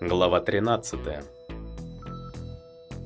Глава 13.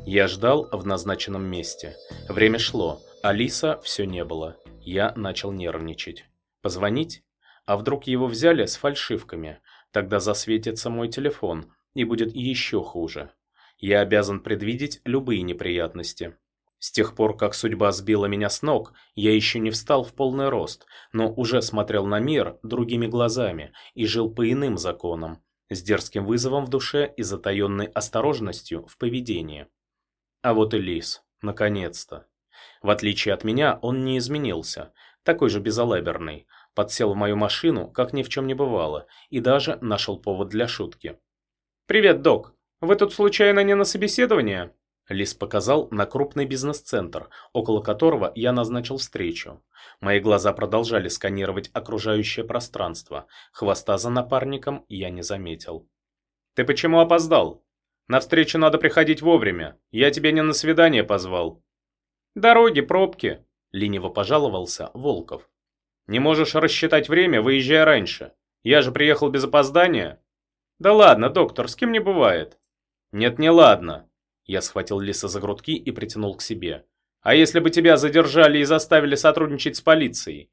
Я ждал в назначенном месте. Время шло, а Лиса все не было. Я начал нервничать. Позвонить? А вдруг его взяли с фальшивками? Тогда засветится мой телефон, и будет еще хуже. Я обязан предвидеть любые неприятности. С тех пор, как судьба сбила меня с ног, я еще не встал в полный рост, но уже смотрел на мир другими глазами и жил по иным законам, с дерзким вызовом в душе и затаенной осторожностью в поведении. А вот и Лис, наконец-то. В отличие от меня, он не изменился, такой же безалаберный, подсел в мою машину, как ни в чем не бывало, и даже нашел повод для шутки. «Привет, док. Вы тут случайно не на собеседование?» Лис показал на крупный бизнес-центр, около которого я назначил встречу. Мои глаза продолжали сканировать окружающее пространство. Хвоста за напарником я не заметил. «Ты почему опоздал? На встречу надо приходить вовремя. Я тебя не на свидание позвал». «Дороги, пробки», — лениво пожаловался Волков. «Не можешь рассчитать время, выезжай раньше. Я же приехал без опоздания». «Да ладно, доктор, с кем не бывает». «Нет, не ладно. Я схватил Лиса за грудки и притянул к себе. «А если бы тебя задержали и заставили сотрудничать с полицией?»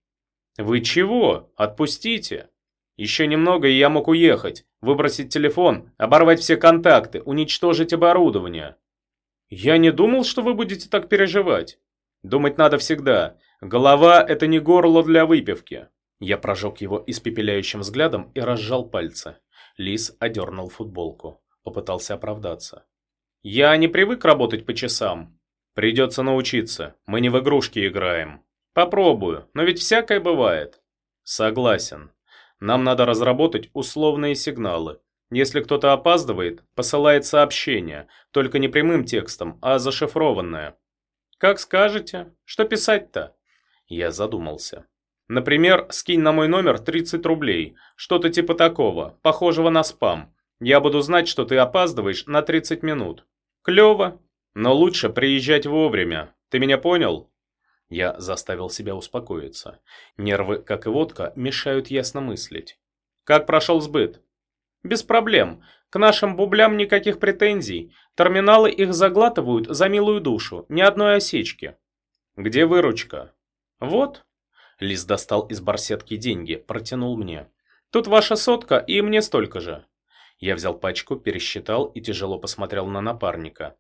«Вы чего? Отпустите!» «Еще немного, и я мог уехать, выбросить телефон, оборвать все контакты, уничтожить оборудование». «Я не думал, что вы будете так переживать. Думать надо всегда. Голова – это не горло для выпивки». Я прожег его испепеляющим взглядом и разжал пальцы. Лис одернул футболку. Попытался оправдаться. Я не привык работать по часам. Придется научиться. Мы не в игрушки играем. Попробую, но ведь всякое бывает. Согласен. Нам надо разработать условные сигналы. Если кто-то опаздывает, посылает сообщение, только не прямым текстом, а зашифрованное. Как скажете. Что писать-то? Я задумался. Например, скинь на мой номер 30 рублей, что-то типа такого, похожего на спам. Я буду знать, что ты опаздываешь на 30 минут. Клево, но лучше приезжать вовремя. Ты меня понял? Я заставил себя успокоиться. Нервы, как и водка, мешают ясно мыслить. Как прошел сбыт? Без проблем. К нашим бублям никаких претензий. Терминалы их заглатывают за милую душу, ни одной осечки. Где выручка? Вот. Лис достал из барсетки деньги, протянул мне. Тут ваша сотка и мне столько же. Я взял пачку, пересчитал и тяжело посмотрел на напарника.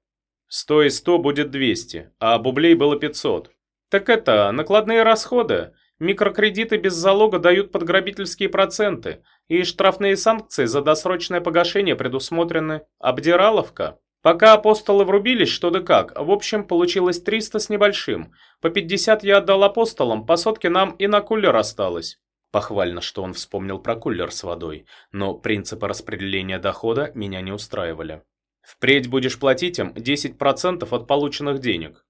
«Сто и сто будет двести, а бублей было пятьсот. Так это, накладные расходы. Микрокредиты без залога дают подграбительские проценты, и штрафные санкции за досрочное погашение предусмотрены. Обдираловка. Пока апостолы врубились что да как, в общем, получилось 300 с небольшим. По 50 я отдал апостолам, по сотке нам и на кулер осталось. Похвально, что он вспомнил про кулер с водой, но принципы распределения дохода меня не устраивали. Впредь будешь платить им 10% от полученных денег.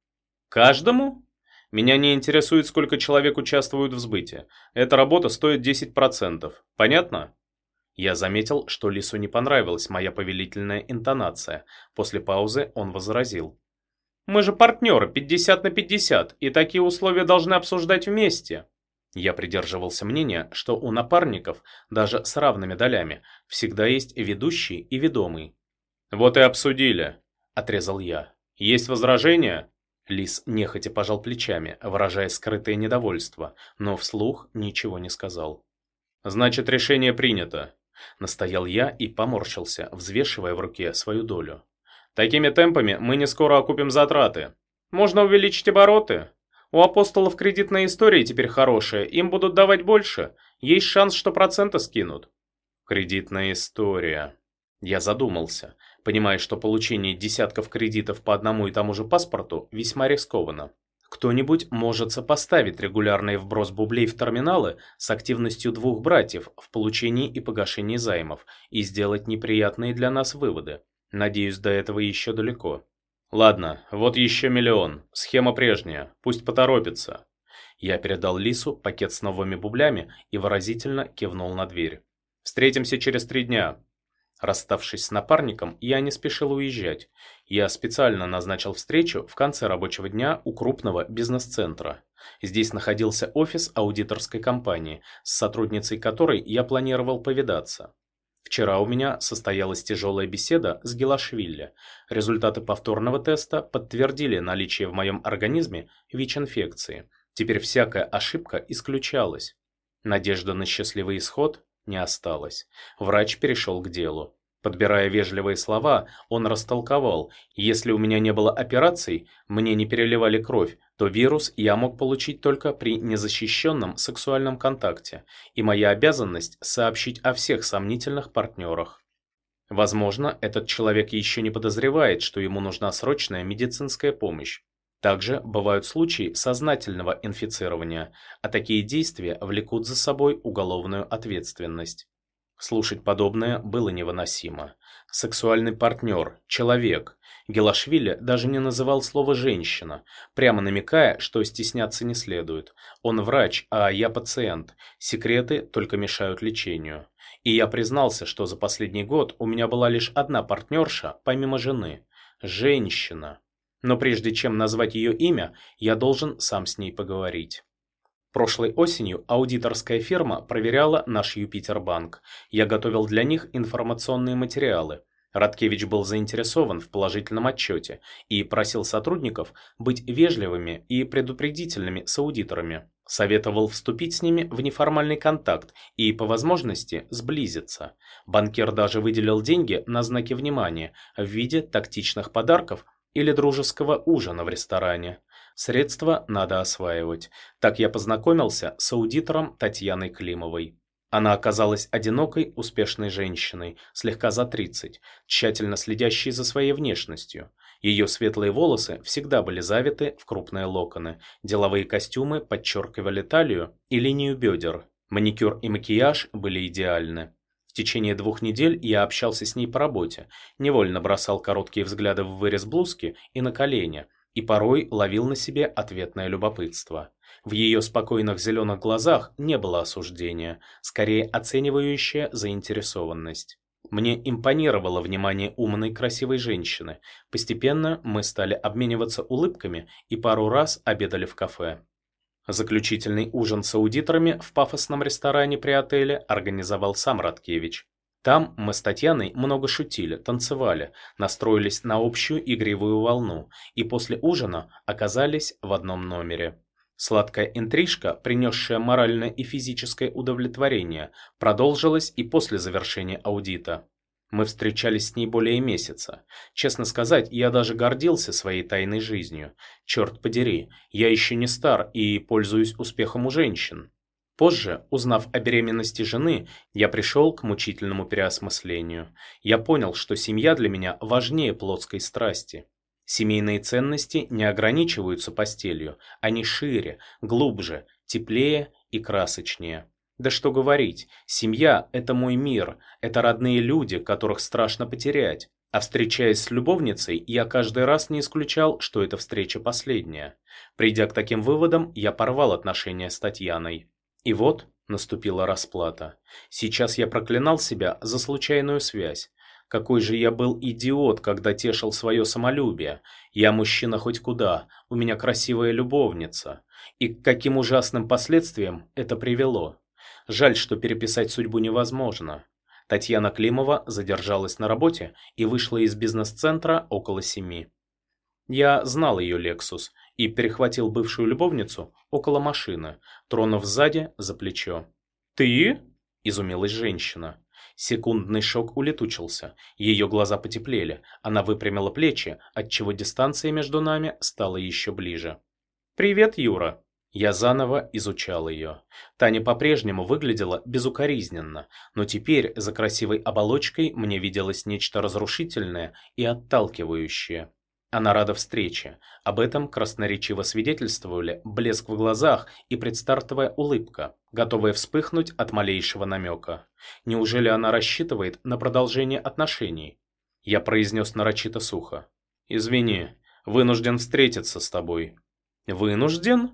Каждому? Меня не интересует, сколько человек участвуют в сбыте. Эта работа стоит 10%. Понятно? Я заметил, что Лису не понравилась моя повелительная интонация. После паузы он возразил. «Мы же партнеры, 50 на 50, и такие условия должны обсуждать вместе». Я придерживался мнения, что у напарников, даже с равными долями, всегда есть ведущий и ведомый. «Вот и обсудили», — отрезал я. «Есть возражения?» Лис нехотя пожал плечами, выражая скрытое недовольство, но вслух ничего не сказал. «Значит, решение принято», — настоял я и поморщился, взвешивая в руке свою долю. «Такими темпами мы не скоро окупим затраты. Можно увеличить обороты, у апостолов кредитная история теперь хорошая, им будут давать больше. Есть шанс, что проценты скинут. Кредитная история. Я задумался, понимая, что получение десятков кредитов по одному и тому же паспорту весьма рискованно. Кто-нибудь может сопоставить регулярный вброс бублей в терминалы с активностью двух братьев в получении и погашении займов и сделать неприятные для нас выводы. Надеюсь, до этого еще далеко. Ладно, вот еще миллион. Схема прежняя. Пусть поторопится. Я передал Лису пакет с новыми бублями и выразительно кивнул на дверь. Встретимся через три дня. Расставшись с напарником, я не спешил уезжать. Я специально назначил встречу в конце рабочего дня у крупного бизнес-центра. Здесь находился офис аудиторской компании, с сотрудницей которой я планировал повидаться. Вчера у меня состоялась тяжелая беседа с Гелашвили. Результаты повторного теста подтвердили наличие в моем организме ВИЧ-инфекции. Теперь всякая ошибка исключалась. Надежда на счастливый исход не осталась. Врач перешел к делу. Подбирая вежливые слова, он растолковал, если у меня не было операций, мне не переливали кровь, то вирус я мог получить только при незащищенном сексуальном контакте, и моя обязанность сообщить о всех сомнительных партнерах. Возможно, этот человек еще не подозревает, что ему нужна срочная медицинская помощь. Также бывают случаи сознательного инфицирования, а такие действия влекут за собой уголовную ответственность. Слушать подобное было невыносимо. Сексуальный партнер, человек. Гелашвили даже не называл слово «женщина», прямо намекая, что стесняться не следует. Он врач, а я пациент. Секреты только мешают лечению. И я признался, что за последний год у меня была лишь одна партнерша, помимо жены. Женщина. Но прежде чем назвать ее имя, я должен сам с ней поговорить. Прошлой осенью аудиторская фирма проверяла наш Юпитербанк. Я готовил для них информационные материалы. Радкевич был заинтересован в положительном отчете и просил сотрудников быть вежливыми и предупредительными с аудиторами. Советовал вступить с ними в неформальный контакт и, по возможности, сблизиться. Банкир даже выделил деньги на знаки внимания в виде тактичных подарков или дружеского ужина в ресторане. Средства надо осваивать. Так я познакомился с аудитором Татьяной Климовой. Она оказалась одинокой, успешной женщиной, слегка за 30, тщательно следящей за своей внешностью. Ее светлые волосы всегда были завиты в крупные локоны, деловые костюмы подчеркивали талию и линию бедер, маникюр и макияж были идеальны. В течение двух недель я общался с ней по работе, невольно бросал короткие взгляды в вырез блузки и на колени – и порой ловил на себе ответное любопытство. В ее спокойных зеленых глазах не было осуждения, скорее оценивающая заинтересованность. Мне импонировало внимание умной красивой женщины. Постепенно мы стали обмениваться улыбками и пару раз обедали в кафе. Заключительный ужин с аудиторами в пафосном ресторане при отеле организовал сам Радкевич. Там мы с Татьяной много шутили, танцевали, настроились на общую игривую волну и после ужина оказались в одном номере. Сладкая интрижка, принесшая моральное и физическое удовлетворение, продолжилась и после завершения аудита. Мы встречались с ней более месяца. Честно сказать, я даже гордился своей тайной жизнью. Черт подери, я еще не стар и пользуюсь успехом у женщин. Позже, узнав о беременности жены, я пришел к мучительному переосмыслению. Я понял, что семья для меня важнее плотской страсти. Семейные ценности не ограничиваются постелью, они шире, глубже, теплее и красочнее. Да что говорить, семья – это мой мир, это родные люди, которых страшно потерять. А встречаясь с любовницей, я каждый раз не исключал, что эта встреча последняя. Придя к таким выводам, я порвал отношения с Татьяной. И вот наступила расплата. Сейчас я проклинал себя за случайную связь. Какой же я был идиот, когда тешил свое самолюбие. Я мужчина хоть куда, у меня красивая любовница. И к каким ужасным последствиям это привело. Жаль, что переписать судьбу невозможно. Татьяна Климова задержалась на работе и вышла из бизнес-центра около семи. Я знал ее «Лексус» и перехватил бывшую любовницу около машины, тронув сзади за плечо. «Ты?» – изумилась женщина. Секундный шок улетучился, ее глаза потеплели, она выпрямила плечи, отчего дистанция между нами стала еще ближе. «Привет, Юра!» Я заново изучал ее. Таня по-прежнему выглядела безукоризненно, но теперь за красивой оболочкой мне виделось нечто разрушительное и отталкивающее. Она рада встрече. Об этом красноречиво свидетельствовали блеск в глазах и предстартовая улыбка, готовая вспыхнуть от малейшего намека. Неужели она рассчитывает на продолжение отношений? Я произнес нарочито сухо. «Извини, вынужден встретиться с тобой». «Вынужден?»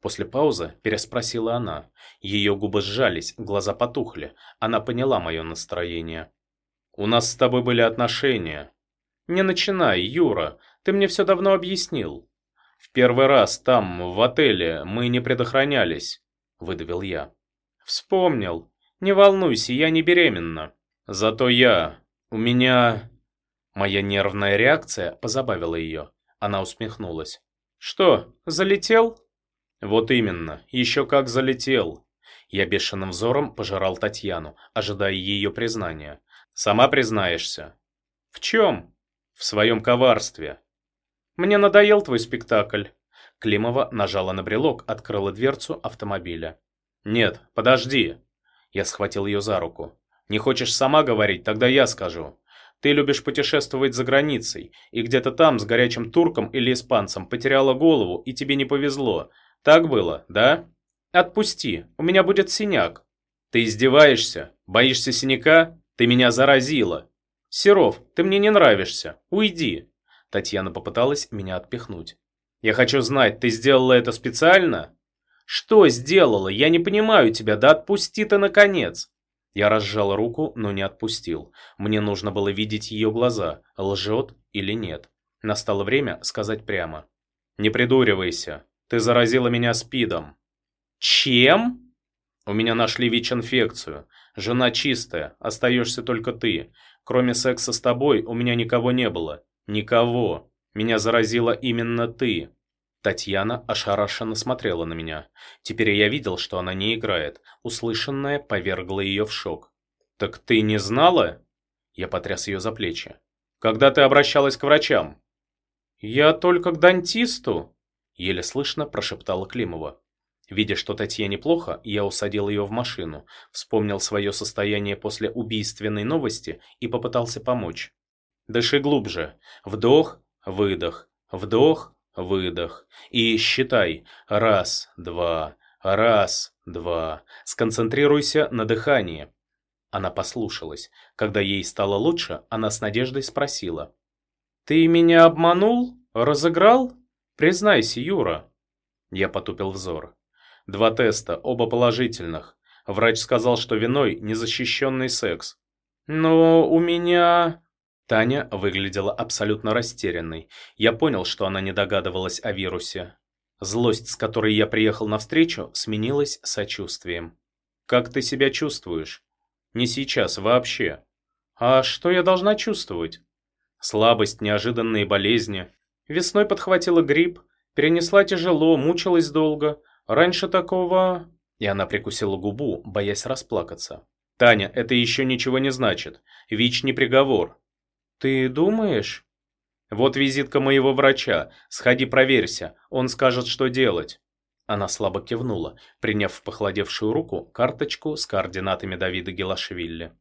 После паузы переспросила она. Ее губы сжались, глаза потухли. Она поняла мое настроение. «У нас с тобой были отношения». «Не начинай, Юра. Ты мне все давно объяснил. В первый раз там, в отеле, мы не предохранялись, выдавил я. Вспомнил. Не волнуйся, я не беременна. Зато я... У меня... Моя нервная реакция позабавила ее. Она усмехнулась. Что, залетел? Вот именно, еще как залетел. Я бешеным взором пожирал Татьяну, ожидая ее признания. Сама признаешься. В чем? В своем коварстве. Мне надоел твой спектакль. Климова нажала на брелок, открыла дверцу автомобиля. «Нет, подожди!» Я схватил ее за руку. «Не хочешь сама говорить, тогда я скажу. Ты любишь путешествовать за границей, и где-то там с горячим турком или испанцем потеряла голову, и тебе не повезло. Так было, да? Отпусти, у меня будет синяк. Ты издеваешься? Боишься синяка? Ты меня заразила. Серов, ты мне не нравишься. Уйди. Татьяна попыталась меня отпихнуть. Я хочу знать, ты сделала это специально? Что сделала? Я не понимаю тебя, да отпусти ты наконец. Я разжал руку, но не отпустил. Мне нужно было видеть ее глаза, лжет или нет. Настало время сказать прямо. «Не придуривайся. Ты заразила меня СПИДом». «Чем?» «У меня нашли ВИЧ-инфекцию. Жена чистая, остаешься только ты. Кроме секса с тобой у меня никого не было. Никого. Меня заразила именно ты». Татьяна ошарашенно смотрела на меня. Теперь я видел, что она не играет. Услышанное повергло ее в шок. «Так ты не знала?» Я потряс ее за плечи. «Когда ты обращалась к врачам?» «Я только к дантисту», — еле слышно прошептала Климова. Видя, что Татьяне плохо, я усадил ее в машину, вспомнил свое состояние после убийственной новости и попытался помочь. «Дыши глубже. Вдох, выдох, вдох, выдох. И считай. Раз, два, раз, два. Сконцентрируйся на дыхании. Она послушалась. Когда ей стало лучше, она с надеждой спросила. «Ты меня обманул? Разыграл? Признайся, Юра». Я потупил взор. Два теста, оба положительных. Врач сказал, что виной незащищенный секс. «Но у меня...» Таня выглядела абсолютно растерянной. Я понял, что она не догадывалась о вирусе. Злость, с которой я приехал навстречу, сменилась сочувствием. «Как ты себя чувствуешь?» «Не сейчас, вообще». «А что я должна чувствовать?» Слабость, неожиданные болезни. Весной подхватила грипп, перенесла тяжело, мучилась долго. Раньше такого...» И она прикусила губу, боясь расплакаться. «Таня, это еще ничего не значит. ВИЧ не приговор. «Ты думаешь?» «Вот визитка моего врача. Сходи проверься. Он скажет, что делать». Она слабо кивнула, приняв в похолодевшую руку карточку с координатами Давида Гелашвили.